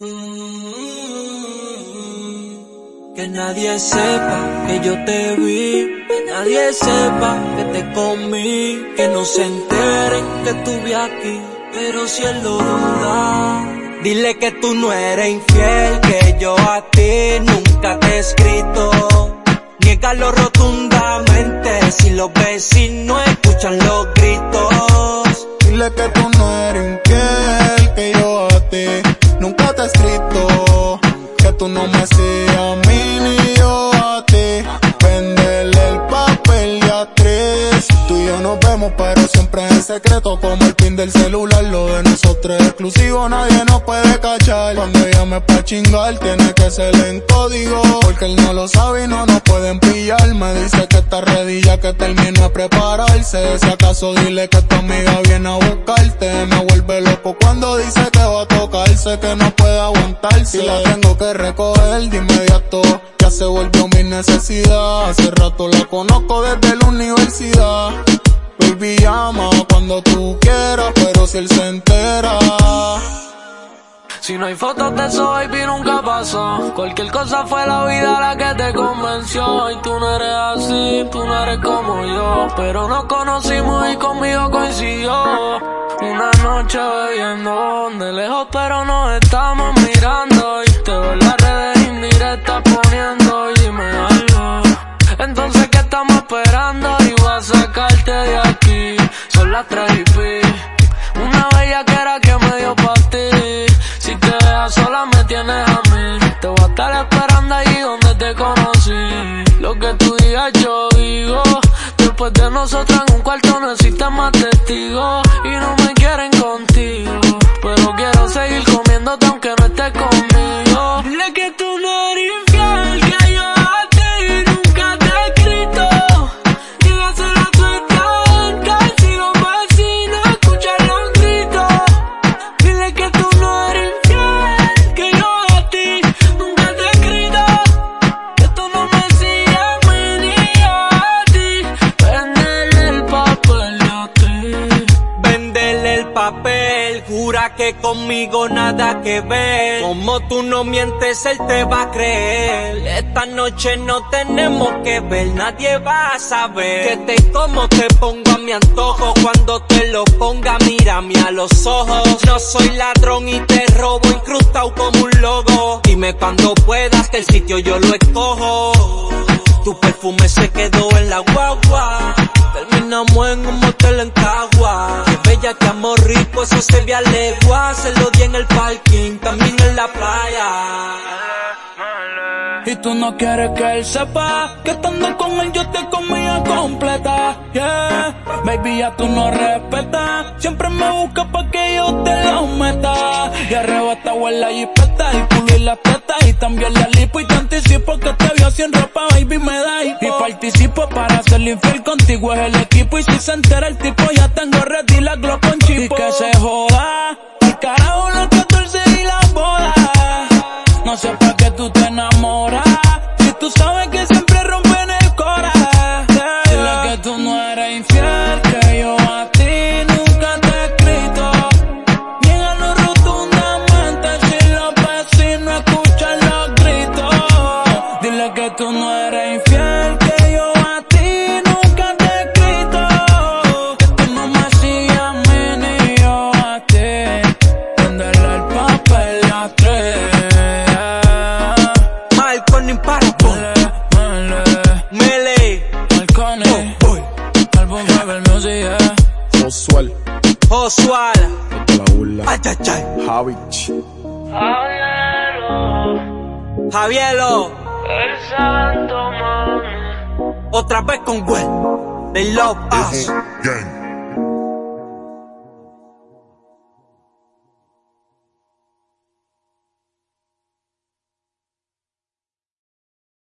Que nadie sepa que yo te vi, que nadie sepa que te comí, que no se enteren que estuve aquí, pero si él lo duda, dile que tú no eres infiel, que yo a ti nunca te he escrito. Niégalo rotundamente si los vecinos escuchan los gritos. Exclusivo. Nadie nos puede cachar. Cuando llame pa' chingar, tiene que ser en código. Porque él no lo sabe y no nos pueden pillar. Me dice que está ready ya que termine a prepararse. Si acaso dile que tu amiga viene a buscarte. Me vuelve loco cuando dice que va a tocarse, que no puede aguantarse. Si la tengo que recoger de inmediato, ya se volvió mi necesidad. Hace rato la conozco desde la universidad. Baby cuando tú quieras, pero si él se entera. Si no hay fotos de eso, baby, nunca pasó. Cualquier cosa fue la vida la que te convenció. Y tú no eres así, tú no eres como yo. Pero nos conocimos y conmigo coincidió. Una noche bebiendo, de lejos, pero nos estamos mirando. Después de nosotros en un cuarto no existen más testigos. Y no me quieren contigo. Pero quiero seguir comiéndote aunque no estés conmigo. Dile que tú jura que conmigo nada que ver. Como tú no mientes, él te va a creer. Esta noche no tenemos que ver, nadie va a saber. Que te como te pongo a mi antojo. Cuando te lo ponga, mírame a los ojos. No soy ladrón y te robo incrustado como un logo. Dime cuando puedas que el sitio yo lo escojo. Tu perfume se quedó en la guagua. Terminamos en un motel en Cagua. Que amor rico, eso se ve a legua. Se lo di en el parking, también en la playa. Y tú no quieres que él sepa que estando con él yo te comía completa. Yeah, baby, ya tú no respetas. Siempre me buscas pa' que yo te lo meta. Y arrebata en la jipeta y culo y la teta. Y también la lipo y te anticipo que te vio sin ropa, baby, me da. Y participo para ser infiel contigo es el equipo. Y si se entera el tipo, ya tengo ready la glow. Yeah. Josuel, Josuala, de la burla. ay, ay, ay. Javich. Javielo, El santo mami. otra vez con Gwen, they love us. Gang.